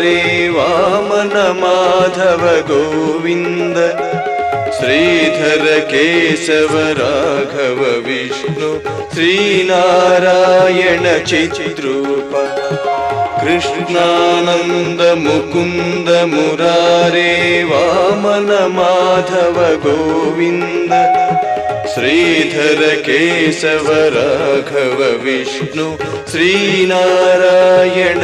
रे वामन माधव गोविन्द श्रीधर केशव राघव विष्णु श्रीनारायण चिचिद्रूप कृष्णानन्द मुकुन्द मुरारे वामन माधव गोविन्द श्रीधर केशव राघव विष्णु श्रीनारायण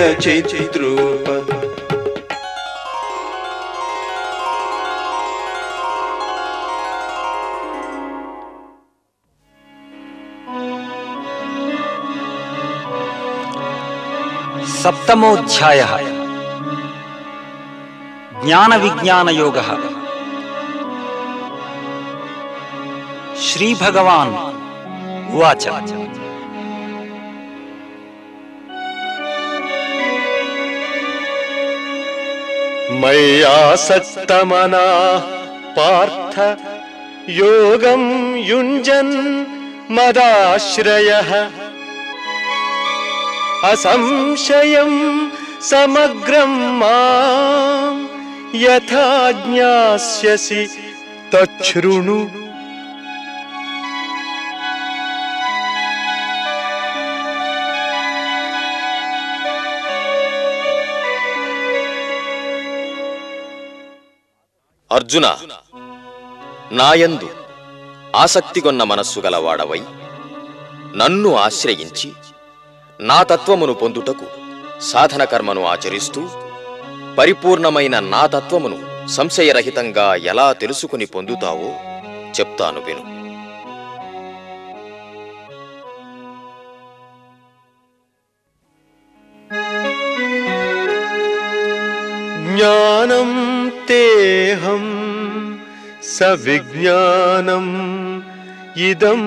सप्तमोऽध्यायः। ज्ञानविज्ञानयोगः। श्री भगवान। उवाच मय्यासक्तमना पार्थ योगम युंजन मदाश्रय। असंशय समग्रं यथा ज्ञासी तछृणु तो అర్జున నాయందు ఆసక్తిగొన్న మనస్సు గలవాడవై నన్ను ఆశ్రయించి నా తత్వమును పొందుటకు సాధన కర్మను ఆచరిస్తూ పరిపూర్ణమైన నా తత్వమును సంశయరహితంగా ఎలా తెలుసుకుని పొందుతావో చెప్తాను విను. ज्ञानं तेऽहं सविज्ञानम् इदं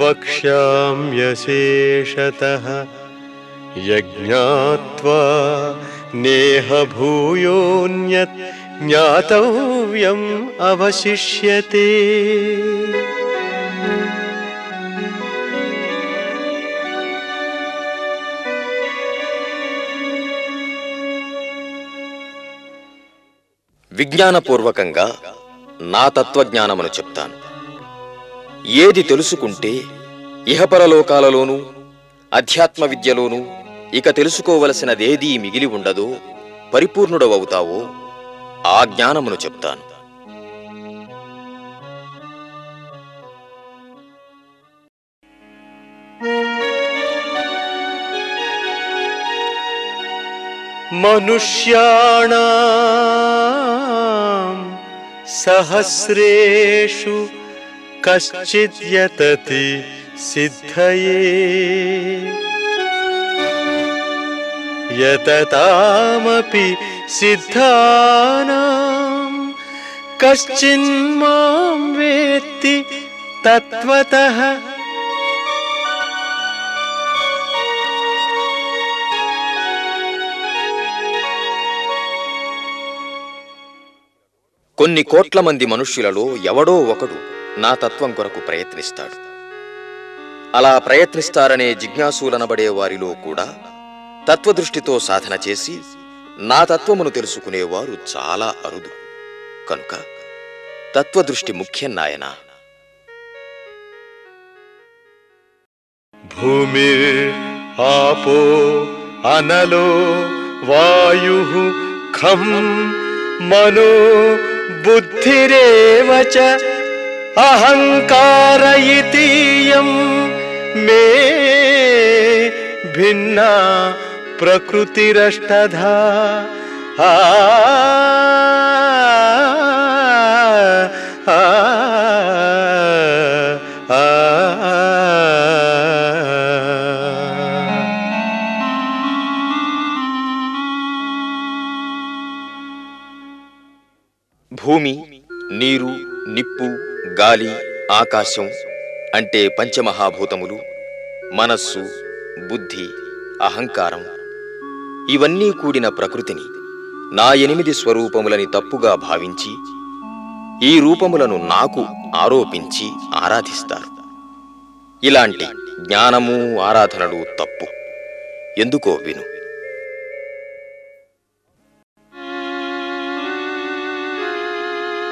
वक्ष्याम्यशेषतः यज्ञात्वा नेहभूयोऽन्यत् ज्ञातव्यम् अवशिष्यते। విజ్ఞానపూర్వకంగా నా తత్వజ్ఞానమును చెప్తాను. ఏది తెలుసుకుంటే ఇహపరలోకాలలోనూ అధ్యాత్మ విద్యలోనూ ఇక తెలుసుకోవలసినదేదీ మిగిలి ఉండదో పరిపూర్ణుడవవుతావో ఆ జ్ఞానమును చెప్తాను. మనుష్యాణా सहस्रेषु कश्चिद् यतति सिद्धये। यततामपि सिद्धानां कश्चिन्मां वेत्ति तत्त्वतः కొన్ని కోట్ల మంది మనుష్యులలో ఎవడో ఒకడు నా తత్వం కొరకు ప్రయత్నిస్తాడు. అలా ప్రయత్నిస్తారనే జిజ్ఞాసులనబడే వారిలో కూడా తత్వదృష్టితో సాధన చేసి నా తత్వమును తెలుసుకునేవారు చాలా అరుదు. కనుక తత్వదృష్టి ముఖ్యం నాయనా. భూమి ఆపో అనలో వాయు ఖం మనో बुद्धि अहंकार मे भिन्ना प्रकृतिरष्टधा। आ భూమి నీరు నిప్పు గాలి ఆకాశం అంటే పంచమహాభూతములు మనస్సు బుద్ధి అహంకారం. ఇవన్నీ కూడిన ప్రకృతిని నా ఎనిమిది స్వరూపములని తప్పుగా భావించి ఈ రూపములను నాకు ఆరోపించి ఆరాధిస్తారు. ఇలాంటి జ్ఞానము ఆరాధనలు తప్పు. ఎందుకో విను.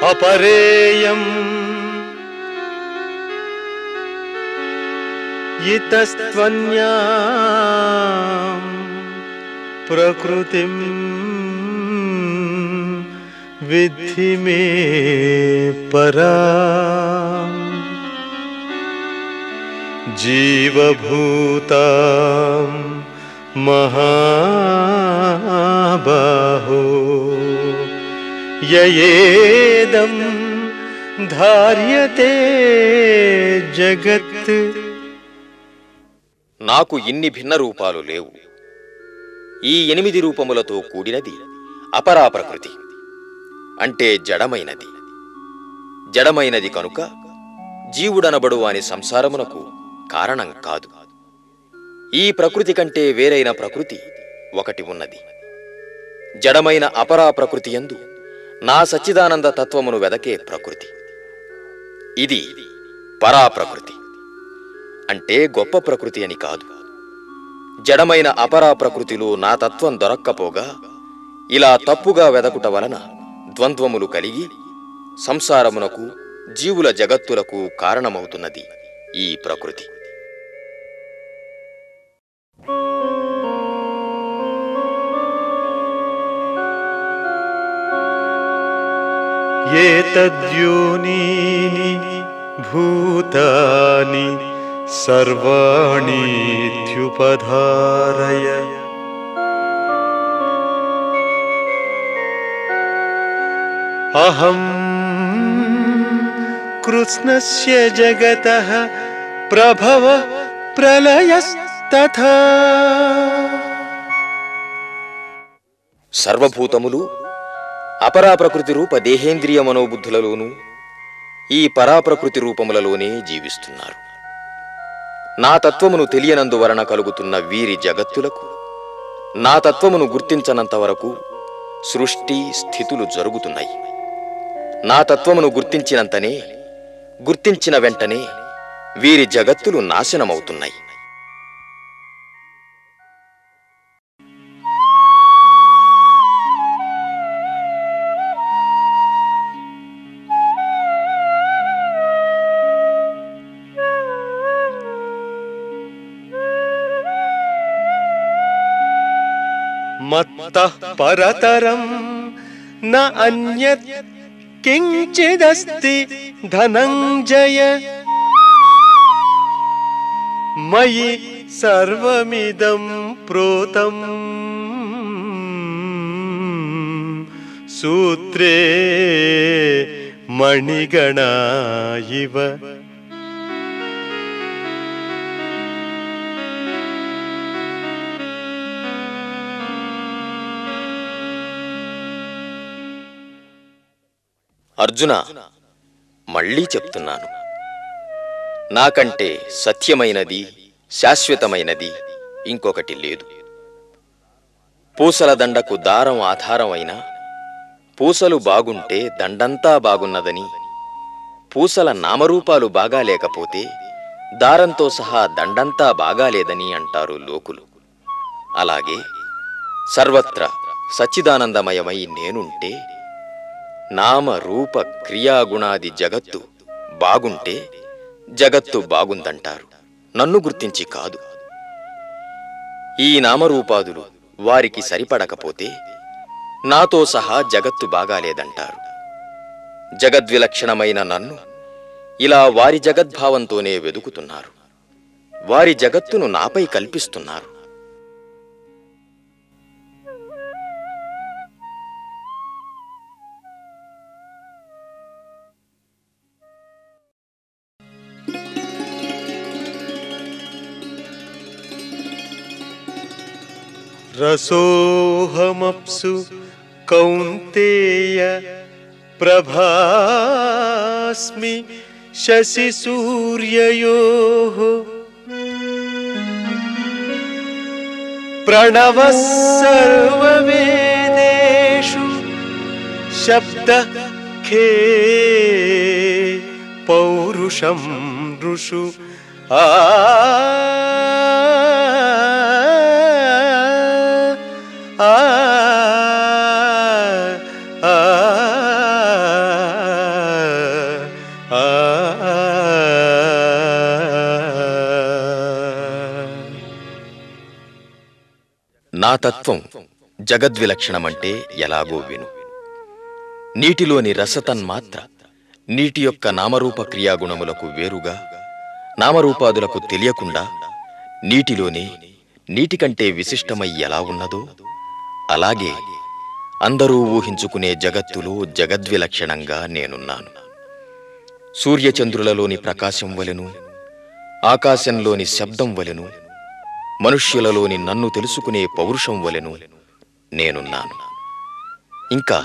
अपरेयम्। इतस्त्वन्याम् प्रकृतिम् विद्धि मे परा। जीवभूतां महाबाहो యయేదం ధార్యతే జగత్ నాకు ఇన్ని భిన్న రూపాలు లేవు. ఈ ఎనిమిది రూపములతో కూడినది అపరా ప్రకృతి అంటే జడమైనది. జడమైనది కనుక జీవుడనబడు వాని సంసారమునకు కారణం కాదు. ఈ ప్రకృతి కంటే వేరైన ప్రకృతి ఒకటి ఉన్నది. జడమైన అపరా ప్రకృతి యందు నా సచ్చిదానంద తత్వమును వెదకే ప్రకృతి. ఇది పరా ప్రకృతి అంటే గొప్ప ప్రకృతి అని కాదు. జడమైన అపరా ప్రకృతిలో నా తత్వం దొరక్కపోగా ఇలా తప్పుగా వెదకుట వలన ద్వంద్వములు కలిగి సంసారమునకు జీవుల జగత్తులకు కారణమవుతున్నది ఈ ప్రకృతి. ఏతద్యోనీని భూతాని సర్వాణీత్యుపధారయ అహం కృష్ణస్య జగతః ప్రభవ ప్రళయస్తథా సర్వభూతములు అపరాప్రకృతి రూప దేహేంద్రియ మనోబుద్ధులలోనూ ఈ పరాప్రకృతి రూపములలోనే జీవిస్తున్నారు. నా తత్వమును తెలియనందువలన కలుగుతున్న వీరి జగత్తులకు నా తత్వమును గుర్తించనంత వరకు సృష్టి స్థితులు జరుగుతున్నాయి. నా తత్వమును గుర్తించినంతనే గుర్తించిన వెంటనే వీరి జగత్తులు నాశనమవుతున్నాయి. मत्तः परतरं न अन्यत् किञ्चिदस्ति धनञ्जय। मयि सर्वमिदं प्रोतम् सूत्रे मणिगणा इव। అర్జున మళ్ళీ చెప్తున్నాను. నాకంటే సత్యమైనది శాశ్వతమైనది ఇంకొకటి లేదు. పూసల దండకు దారం ఆధారం అయినా పూసలు బాగుంటే దండంతా బాగున్నదని పూసల నామరూపాలు బాగా లేకపోతే దారంతో సహా దండంతా బాగాలేదని అంటారు లోకులు. అలాగే సర్వత్ర సచ్చిదానందమయమై నేనుంటే నామ రూప క్రియాగుణాది జగత్తు బాగుంటే జగత్తు బాగుందంటారు. నన్ను గుర్తించి కాదు. ఈ నామరూపాదులు వారికి సరిపడకపోతే నాతో సహా జగత్తు బాగాలేదంటారు. జగద్విలక్షణమైన నన్ను ఇలా వారి జగద్భావంతోనే వెదుకుతున్నారు. వారి జగత్తును నాపై కల్పిస్తున్నారు. रसोऽहमप्सु कौंतेय प्रभास्मि शशि सूर्यो प्रणव सर्वेदेशु शब्द खे पौरुषम ऋषु आ ఆ నా తత్వం జగద్విలక్షణమంటే ఎలాగో విను. నీటిలోని రసతన్మాత్ర నీటి యొక్క నామరూప క్రియాగుణములకు వేరుగా నామరూపాదులకు తెలియకుండా నీటిలోనే నీటికంటే విశిష్టమై ఎలా ఉన్నదో అలాగే అందరూ ఊహించుకునే జగత్తులో జగద్విలక్షణంగా నేనున్నాను. సూర్యచంద్రులలోని ప్రకాశం వలెను ఆకాశంలోని శబ్దం వలెను మనుష్యులలోని నన్ను తెలుసుకునే పౌరుషం వలెను నేనున్నాను. ఇంకా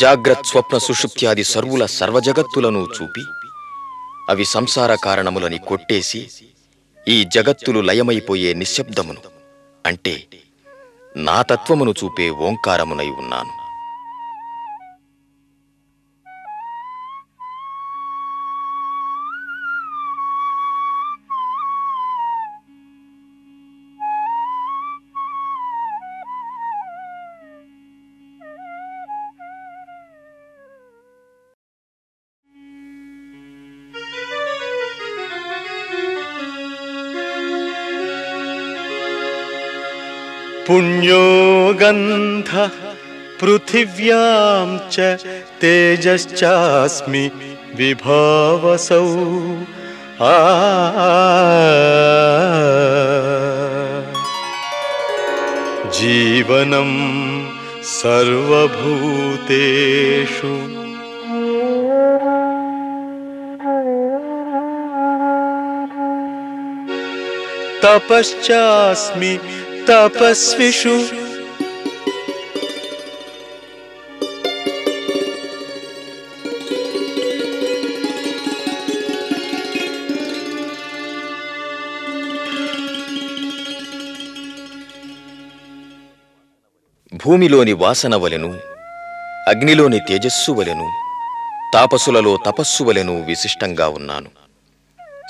జాగ్రత్ స్వప్న సుషుప్త్యాది సర్వుల సర్వజగత్తులను చూపి అవి సంసార కారణములని కొట్టేసి ఈ జగత్తులు లయమైపోయే నిశ్శబ్దమును అంటే నా తత్వమును చూపే ఓంకారమునై ఉన్నాను. पुण्यो गन्धः पृथिव्यां च तेजश्चास्मि विभावसौ। आ। जीवनं सर्वभूतेषु। तपश्चास्मि తపస్విషు. భూమిలోని వాసన వలెను అగ్నిలోని తేజస్సు వలెను తాపసులలో తపస్సు వలెను విశిష్టంగా ఉన్నాను.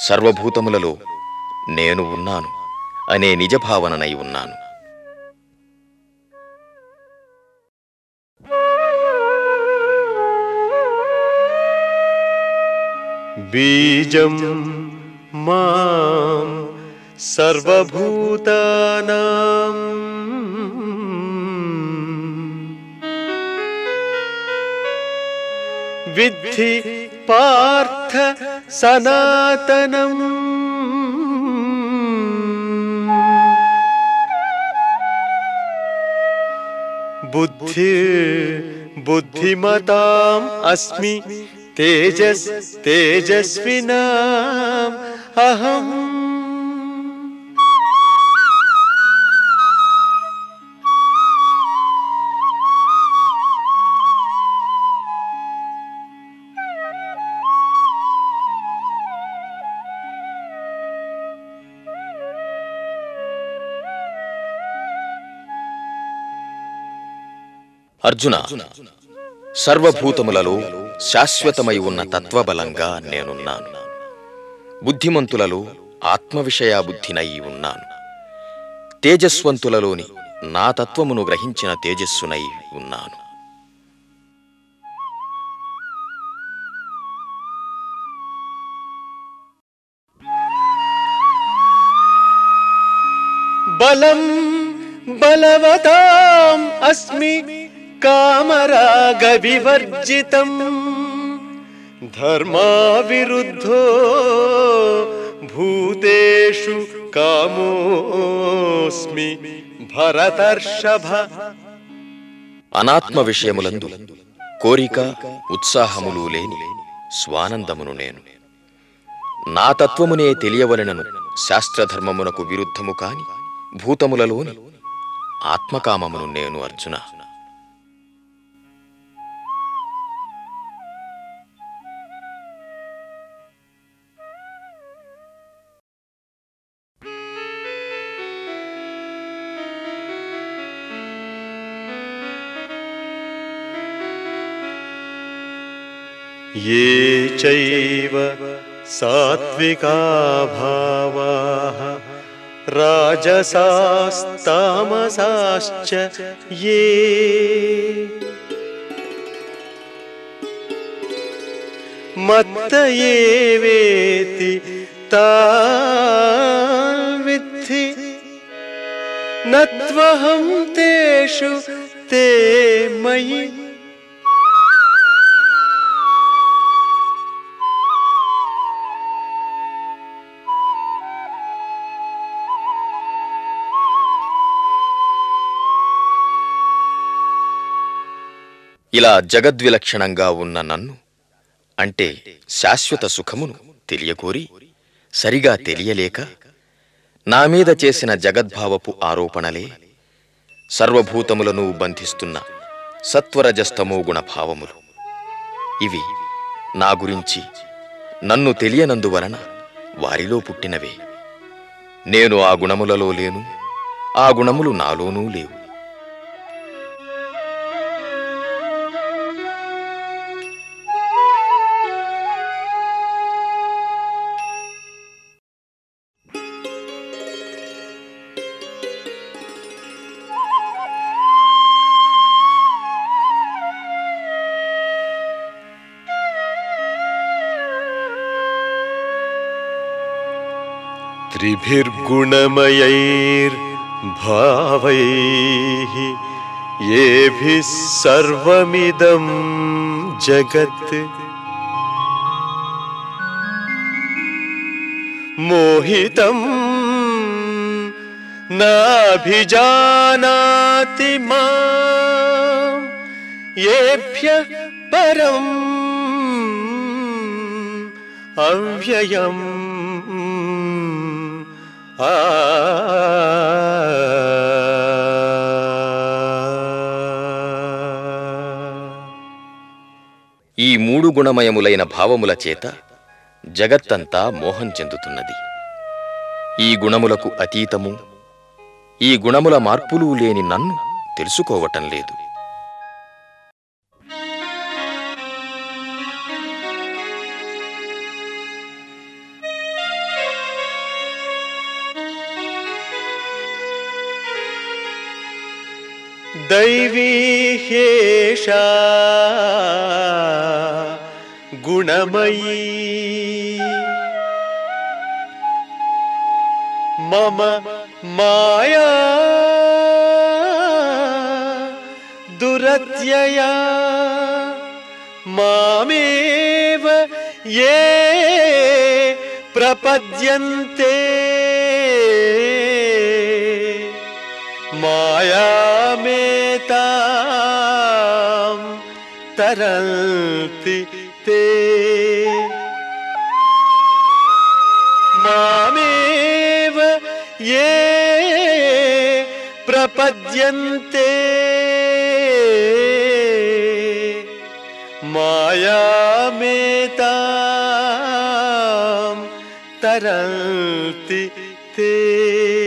సర్వభూతములలో నేను ఉన్నాను. అనే నిజభావననై ఉన్నాను. బీజం మాం సర్వభూతానాం. విద్ధి పార్థ సనాతనం. बुद्धि बुद्धिमता अस्मि। तेजस तेजस्विनाम् अहम् అర్జున సర్వభూతములలో శాశ్వతమై ఉన్న తత్వబలంగా నేనున్నాను. బుద్ధిమంతులలో ఆత్మ బుద్ధినై ఉన్నాను. తేజస్వంతులలోని నా తత్వమును గ్రహించిన తేజస్సునై ఉన్నాను. బలం బలవతాం అస్మి కామరాగ వివర్జితం ధర్మా విరుద్ధో భూతేషు కామోస్మి భరతర్షభ. అనాత్మ విషయములందు కోరిక ఉత్సాహములు లేని స్వానందమును నేను. నా తత్వమునే తెలియవలెనను శాస్త్రధర్మమునకు విరుద్ధము కాని భూతములలోని ఆత్మకామమును నేను అర్జున. ये चैव सात्विका भावाः राजसास्तामसाश्च ये। मत्त एवेति तान् विद्धि न तेषु ते मयि। ఇలా జగద్విలక్షణంగా ఉన్న నన్ను అంటే శాశ్వత సుఖమును తెలియకోరి సరిగా తెలియలేక నా మీద చేసిన జగద్భావపు ఆరోపణలే సర్వభూతములను బంధిస్తున్న సత్వరజస్తమో గుణభావములు. ఇవి నా గురించి నన్ను తెలియనందువలన వారిలో పుట్టినవే. నేను ఆ గుణములలో లేను ఆ గుణములు నాలోనూ లేవు. त्रिभिर्गुणमयैर्भावैः येभिः सर्वमिदं जगत्। मोहितं नाभिजानाति माम् येभ्यः परम् अव्ययम् ఈ మూడు గుణమయములైన భావముల చేత జగత్తంతా మోహం చెందుతున్నది. ఈ గుణములకు అతీతము ఈ గుణముల మార్పులు లేని నన్ను తెలుసుకోవటం లేదు. दैवी ह्येषा गुणमयी। मम माया दुरत्यया मामेव ये प्रपद्यन्ते मायामेतां तरन्ति ते। मामेव ये प्रपद्यन्ते। मायामेतां तरन्ति ते।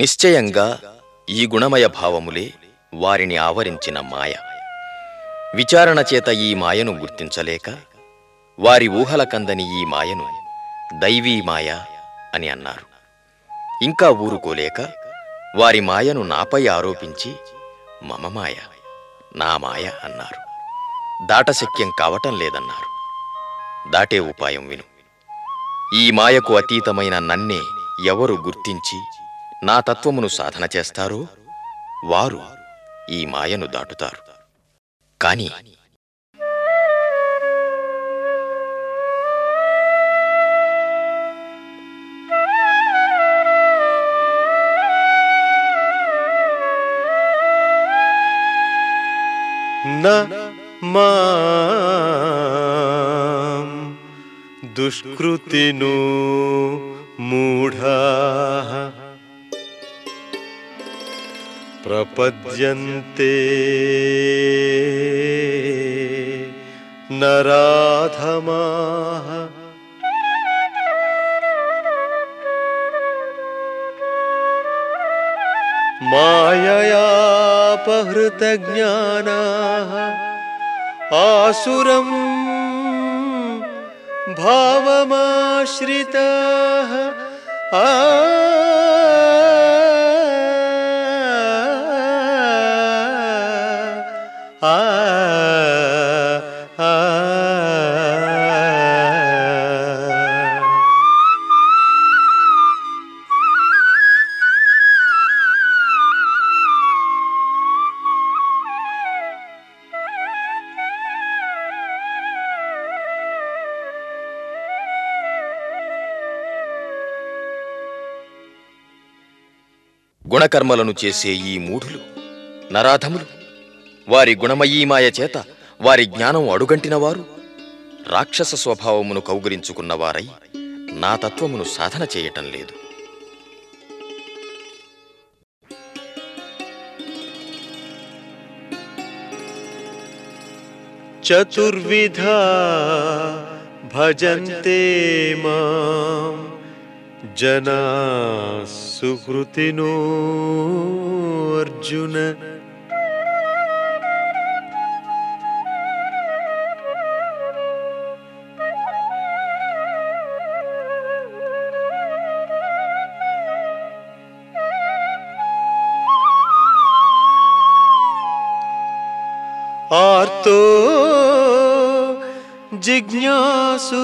నిశ్చయంగా ఈ గుణమయ భావములే వారిని ఆవరించిన మాయ. విచారణ చేత ఈ మాయను గుర్తించలేక వారి ఊహల కందని ఈ మాయను దైవీ మాయ అని అన్నారు. ఇంకా ఊరుకోలేక వారి మాయను నాపై ఆరోపించి మమ మాయ నా మాయ అన్నారు. దాటశక్యం కావటం లేదన్నారు. దాటే ఉపాయం విను. ఈ మాయకు అతీతమైన నన్నే ఎవరు గుర్తించి నా తత్వమును సాధన చేస్తారో? వారు ఈ మాయను దాటుతారు. కాని దుష్కృతిను మూఢా प्रपद्यन्ते। नरा नराधमाः माययापहृतज्ञानाः। आसुरं भावमाश्रिताः। आ గుణకర్మలను చేసే ఈ మూఢులు నరాధములు వారి గుణమయీమాయ చేత వారి జ్ఞానం అడుగంటినవారు రాక్షస స్వభావమును కౌగులించుకున్నవారై నా తత్వమును సాధన చేయటం లేదు. చతుర్విధ భజంతే మాం. जना सुकृतिनो अर्जुन आर्तो जिज्ञासु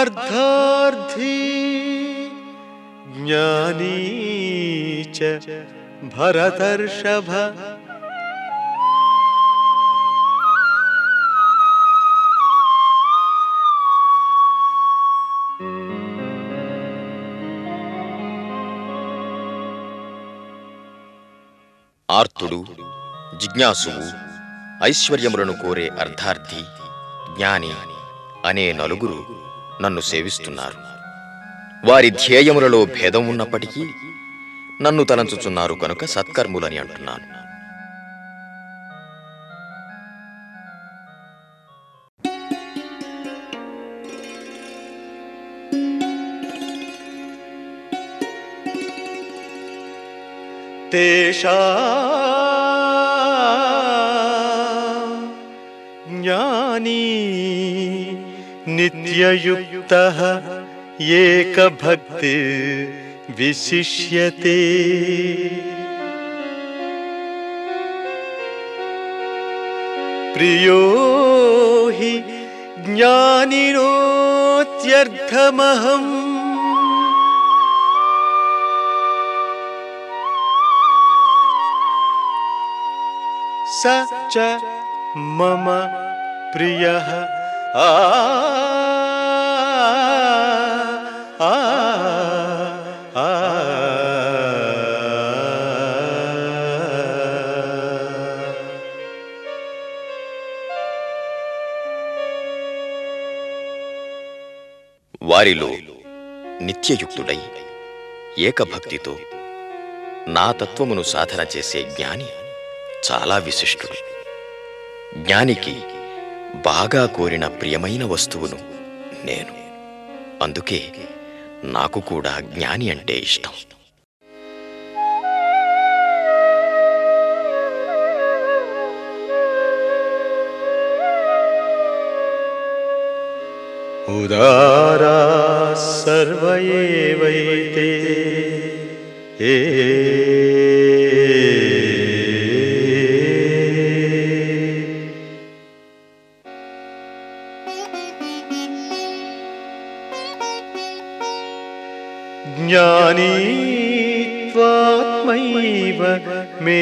अर्धार्धी జ్ఞానీ భరతర్షభ ఆర్తుడు జిజ్ఞాసువు ఐశ్వర్యములను కోరే అర్థార్థి జ్ఞాని అనే నలుగురు నన్ను సేవిస్తున్నారు. వారి ధ్యేయములలో భేదం ఉన్నప్పటికీ నన్ను తలంచుచున్నారు కనుక సత్కర్ములని అంటున్నాను. తేషా జ్ఞానీ నిత్యయుక్త ये कभक्ति विशिष्यते। प्रियो हि ज्ञानिनोत्यर्थमहम्। स च मम प्रियः। आ వారిలో నిత్యయుక్తుడై ఏకభక్తితో నా తత్వమును సాధన చేసే జ్ఞాని చాలా విశిష్టుడు. జ్ఞానికి బాగా కోరిన ప్రియమైన వస్తువును నేను. అందుకే నాకు కూడా జ్ఞాని అంటే ఇష్టం. सर्व एवैते सर्वते एत्वात्मैव मे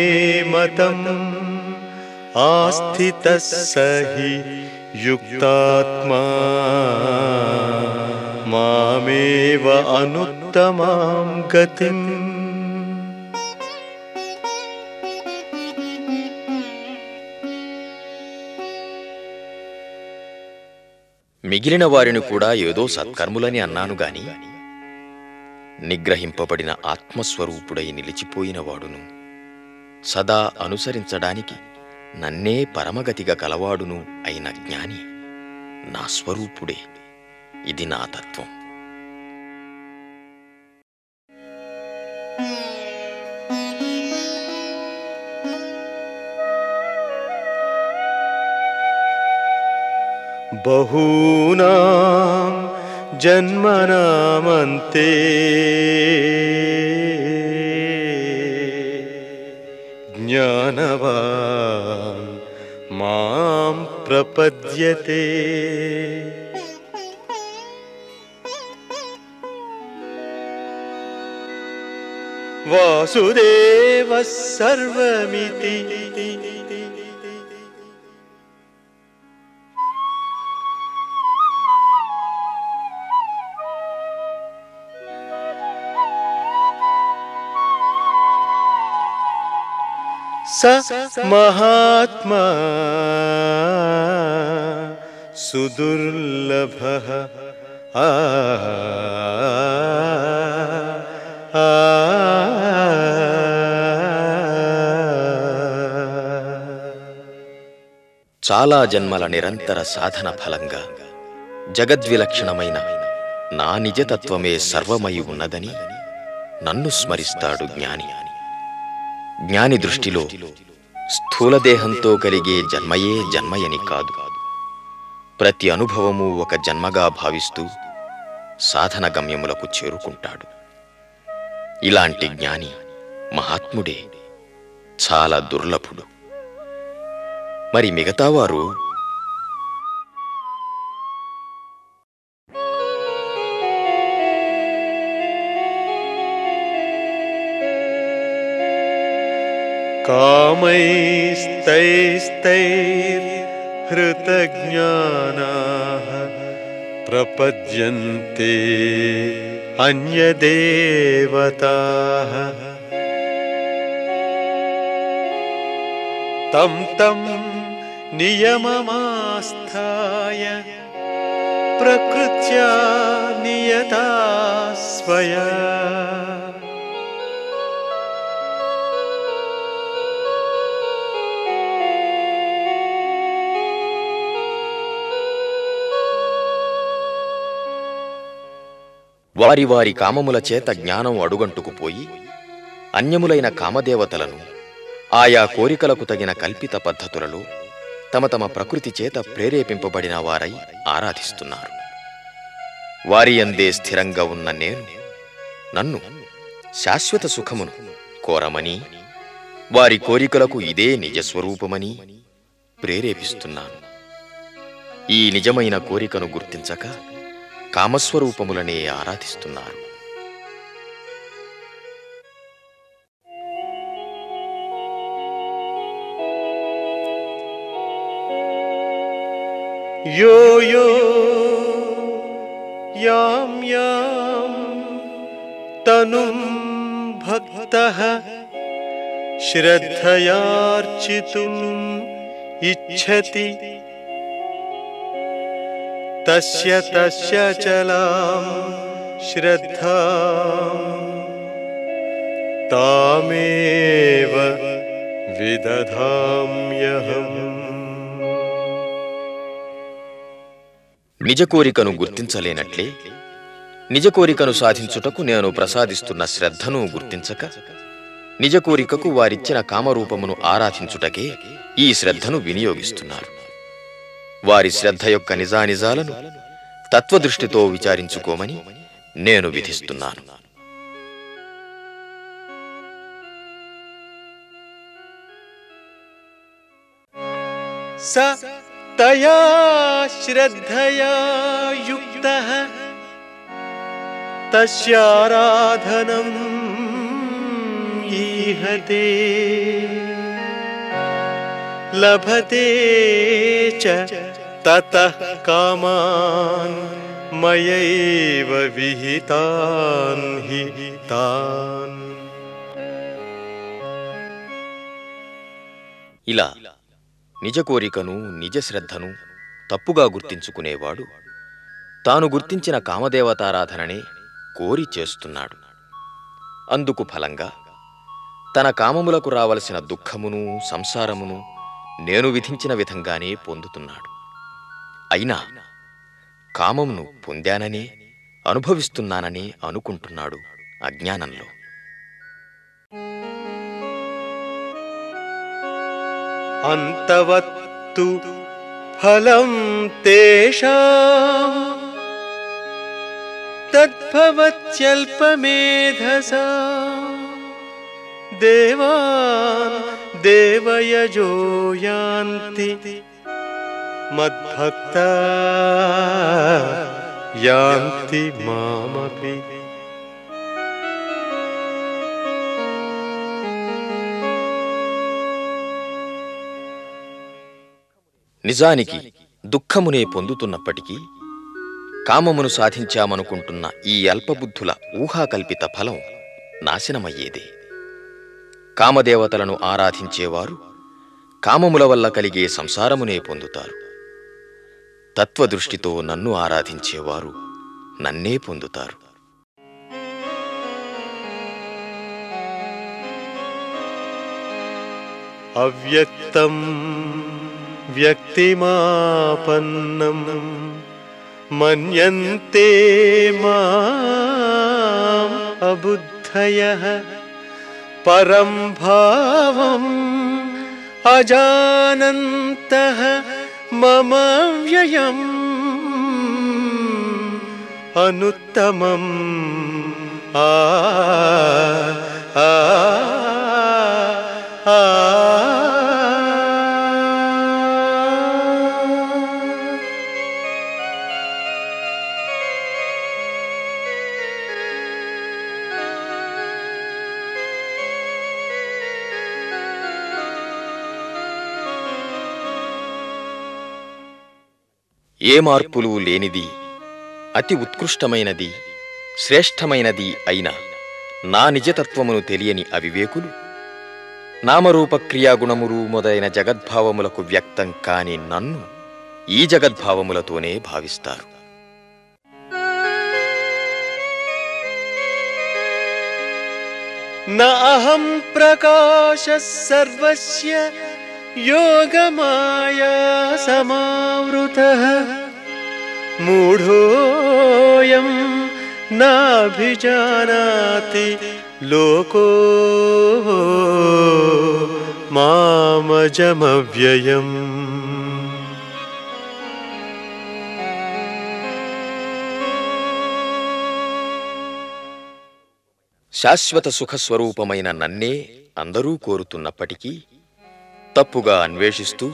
मतम् आस्थितः स हि युक्तात्मा। మామేవ అనుత్తమాం గతిం మిగిలిన వారిని కూడా ఏదో సత్కర్ములని అన్నాను గాని నిగ్రహింపబడిన ఆత్మస్వరూపుడై నిలిచిపోయినవాడును సదా అనుసరించడానికి నన్నే పరమగతిగా కలవాడును అయిన జ్ఞాని నా స్వరూపుడే. ఇది నా తత్వం. బహూనాం జన్మనామంతే. జ్ఞానవాన్ మాం ప్రపద్యతే. वासुदेवः सर्वमिति। स महात्मा सुदुर्लभः। आ చాలా జన్మల నిరంతర సాధన ఫలంగా జగద్విలక్షణమైన నా నిజతత్వమే సర్వమై ఉన్నదని నన్ను స్మరిస్తాడు జ్ఞాని. జ్ఞాని దృష్టిలో స్థూలదేహంతో కలిగే జన్మయే జన్మయని కాదు. ప్రతి అనుభవము ఒక జన్మగా భావిస్తూ సాధన గమ్యములకు చేరుకుంటాడు. ఇలాంటి జ్ఞాని మహాత్ముడే చాలా దుర్లభుడు. మరి మిగతావారు कामैस्तैस्तैर्हृतज्ञानाः प्रपद्यन्ते अन्यदेवताः तं तं नियममास्थाय प्रकृत्या नियता स्वया వారి వారి కామముల చేత జ్ఞానం అడుగంటుకుపోయి అన్యములైన కామదేవతలను ఆయా కోరికలకు తగిన కల్పిత పద్ధతులలో తమ తమ ప్రకృతి చేత ప్రేరేపింపబడిన వారై ఆరాధిస్తున్నారు. వారి అందే స్థిరంగా ఉన్న నేను నన్ను శాశ్వత సుఖమును కోరమని వారి కోరికలకు ఇదే నిజస్వరూపమని ప్రేరేపిస్తున్నాను. ఈ నిజమైన కోరికను గుర్తించక కామస్వరూపములనే ఆరాధిస్తున్నారు. यो यो यां यां तनुं भक्तः श्रद्धयार्चितुम् इच्छति। तस्य तस्य चलां श्रद्धां तामेव विदधाम्यहम् నిజ కోరికను గుర్తించలేనట్లే. నిజ కోరికను సాధించుటకు నేను ప్రసాదిస్తున్న శ్రద్ధను గుర్తించక నిజ కోరికకు వారిచ్చిన కామరూపమును ఆరాధించుటకే ఈ శ్రద్ధను వినియోగిస్తున్నారు. వారి శ్రద్ధ యొక్క నిజానిజాలను తత్వదృష్టితో విచారించుకోమని నేను విధిస్తున్నాను. स तया श्रद्धया युक्तः। तस्याराधनम् ईहते। लभते च ततः कामान् मयैव विहितान् हि तान् ఇలా నిజ కోరికను నిజ శ్రద్ధను తప్పుగా గుర్తించుకునేవాడు. తాను గుర్తించిన కామదేవతారాధననే కోరి చేస్తున్నాడు. అందుకు ఫలంగా తన కామములకు రావలసిన దుఃఖమును సంసారమును నేను విధించిన విధంగానే పొందుతున్నాడు. అయినా కామమును పొందాననే అనుభవిస్తున్నాననే అనుకుంటున్నాడు అజ్ఞానంలో. अन्तवत्तु फलं तेषाम्। तद्भवत्यल्पमेधसा देवान् देवयजो यान्ति। मद्भक्ता यान्ति मामपि నిజానికి దుఃఖమునే పొందుతున్నప్పటికీ కామమును సాధించామనుకుంటున్న ఈ అల్పబుద్ధుల ఊహాకల్పిత ఫలం నాశనమయ్యేదే. కామదేవతలను ఆరాధించేవారు కామముల వల్ల కలిగే సంసారమునే పొందుతారు. తత్వదృష్టితో నన్ను ఆరాధించేవారు నన్నే పొందుతారు. అవ్యక్తం व्यक्तिमापन्नं मन्यन्ते माम् अबुद्धयः परं भावम् अजानन्तः मम व्ययम् अनुत्तमम् आ आ ఆ ఏ మార్పులు లేనిది అతి ఉత్కృష్టమైనది శ్రేష్టమైనది అయిన నా నిజతత్వమును తెలియని అవివేకులు. నామరూపక్రియాగుణములు మొదలైన జగద్భావములకు వ్యక్తం కాని నన్ను ఈ జగద్భావములతోనే భావిస్తారు. అహం ప్రకాశ సర్వస్య యోగమాయా సమావృత. మూఢోయం నాభిజానాతి లోకో మామజమవ్యయం. శాశ్వత సుఖస్వరూపమైన నన్నే అందరూ కోరుతున్నప్పటికీ తప్పుగా అన్వేషిస్తూ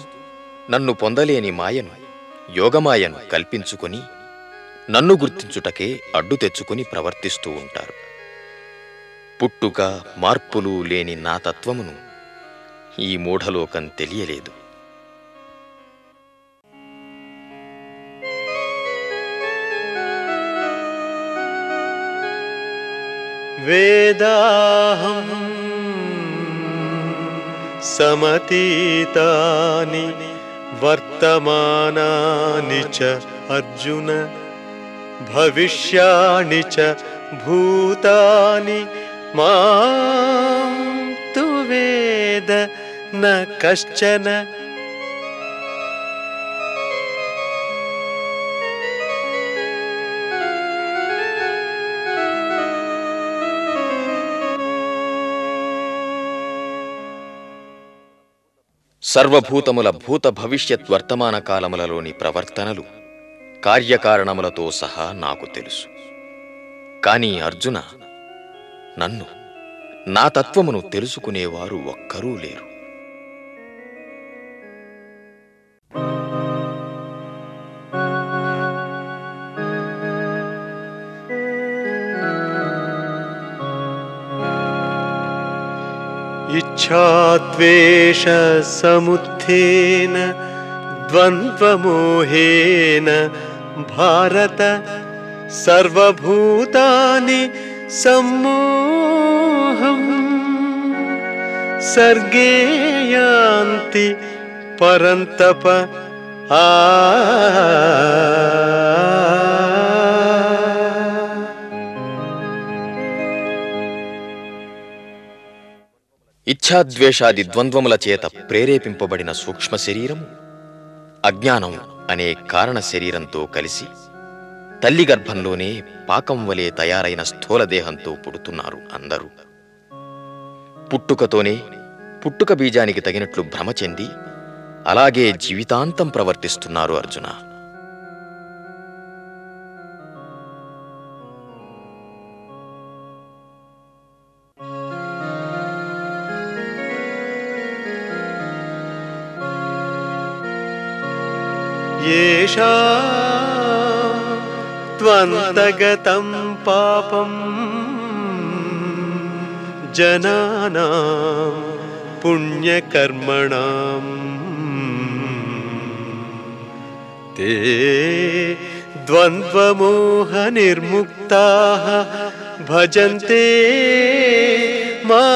నన్ను పొందలేని మాయను యోగమాయను కల్పించుకొని నన్ను గుర్తించుటకే అడ్డు తెచ్చుకుని ప్రవర్తిస్తూ ఉంటారు. పుట్టుక మార్పులు లేని నా తత్వమును ఈ మూఢలోకం తెలియలేదు. వేదాహం సమతీతాని वर्तमानानि च अर्जुन भविष्याणि च भूतानि। मां तु वेद न कश्चन సర్వభూతముల భూత భవిష్యత్ వర్తమాన కాలములలోని ప్రవర్తనలు కార్యకారణములతో సహా నాకు తెలుసు. కాని అర్జున నన్ను నా తత్వమును తెలుసుకునేవారు ఒక్కరూ లేరు. इच्छाद्वेषसमुत्थेन द्वन्द्वमोहेन भारत सर्वभूतानि सम्मोहम्। सर्गे यान्ति परन्तप आ ఇచ్ఛాద్వేషాది ద్వంద్వముల చేత ప్రేరేపింపబడిన సూక్ష్మ శరీరం అజ్ఞానం అనే కారణ శరీరంతో కలిసి తల్లి గర్భంలోనే పాకం వలె తయారైన స్థూలదేహంతో పుడుతున్నారు అందరూ. పుట్టుకతోనే పుట్టుక బీజానికి తగినట్లు భ్రమ చెంది అలాగే జీవితాంతం ప్రవర్తిస్తున్నారు అర్జున. येषा त्वन्तगतं पापं जनानां पुण्यकर्मणाम् ते द्वन्द्वमोहनिर्मुक्ताः भजन्ते मा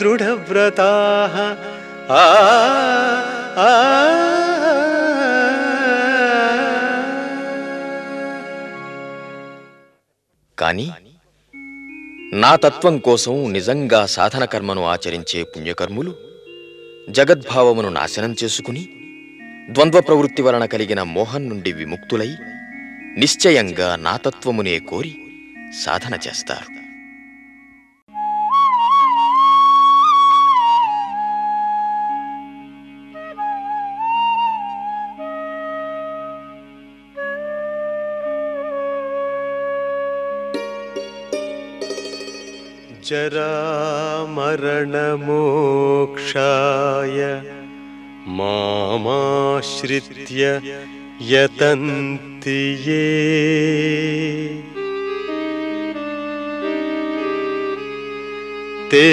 दृढव्रताः। आ आ కాని నా తత్వం కోసం నిజంగా సాధన కర్మను ఆచరించే పుణ్యకర్ములు జగద్భావమును నాశనం చేసుకుని ద్వంద్వ ప్రవృత్తి వలన కలిగిన మోహం నుండి విముక్తులై నిశ్చయంగా నాతత్వమునే కోరి సాధన చేస్తారు. जरामरणमोक्षाय मामाश्रित्य यतन्ति ये। ते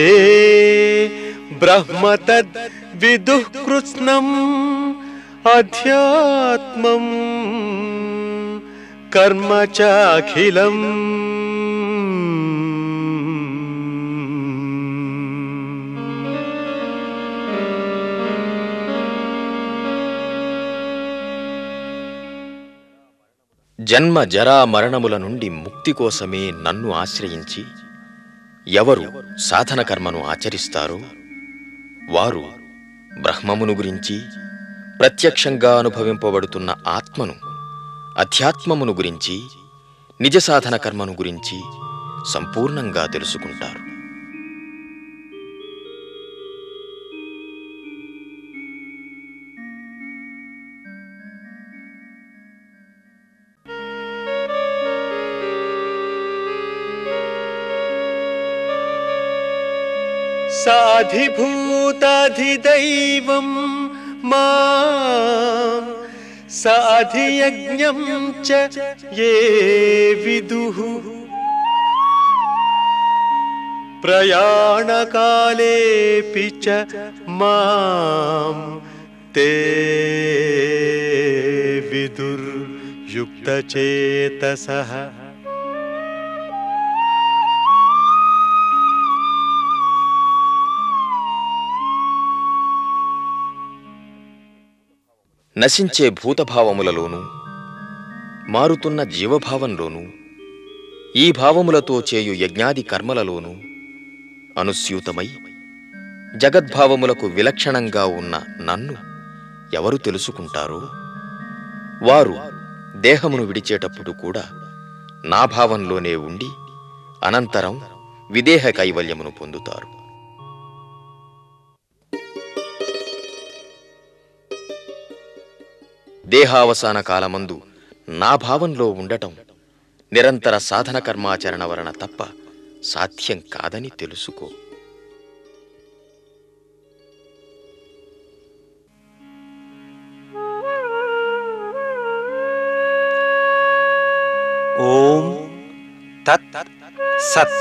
ब्रह्म तद्विदुः कृत्स्नम् अध्यात्मम् कर्म चाखिलम् జన్మ జరా మరణముల నుండి ముక్తి కోసమే నన్ను ఆశ్రయించి ఎవరు సాధన కర్మను ఆచరిస్తారో వారు బ్రహ్మమును గురించి ప్రత్యక్షంగా అనుభవింపబడుతున్న ఆత్మను అధ్యాత్మమును గురించి నిజ సాధన కర్మను గురించి సంపూర్ణంగా తెలుసుకుంటారు. साधिभूताधिदैवं मा च ये विदुः। प्रयाणकालेऽपि च ते विदुर्युक्तचेतसः। నశించే భూతభావములలోనూ మారుతున్న జీవభావంలోనూ ఈ భావములతో చేయు యజ్ఞాది కర్మలలోనూ అనుస్యూతమై జగద్భావములకు విలక్షణంగా ఉన్న నన్ను ఎవరు తెలుసుకుంటారో? వారు దేహమును విడిచేటప్పుడు కూడా నా భావంలోనే ఉండి అనంతరం విదేహ కైవల్యమును పొందుతారు. దేహావసాన కాలమందు నా భావంలో ఉండటం నిరంతర సాధన కర్మాచరణ వలన తప్ప సాధ్యం కాదని తెలుసుకో. ఓం తత్ సత్.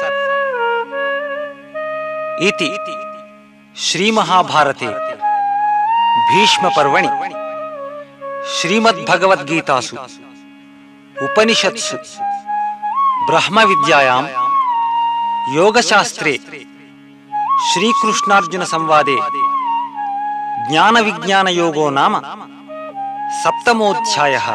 ఇతి శ్రీమహాభారతే భీష్మపర్వణి. श्रीमद्भगवद्गीतासु उपनिषत्सु ब्रह्मविद्यायां योगशास्त्रे श्रीकृष्णार्जुनसंवादे ज्ञानविज्ञानयोगो नाम सप्तमोऽध्यायः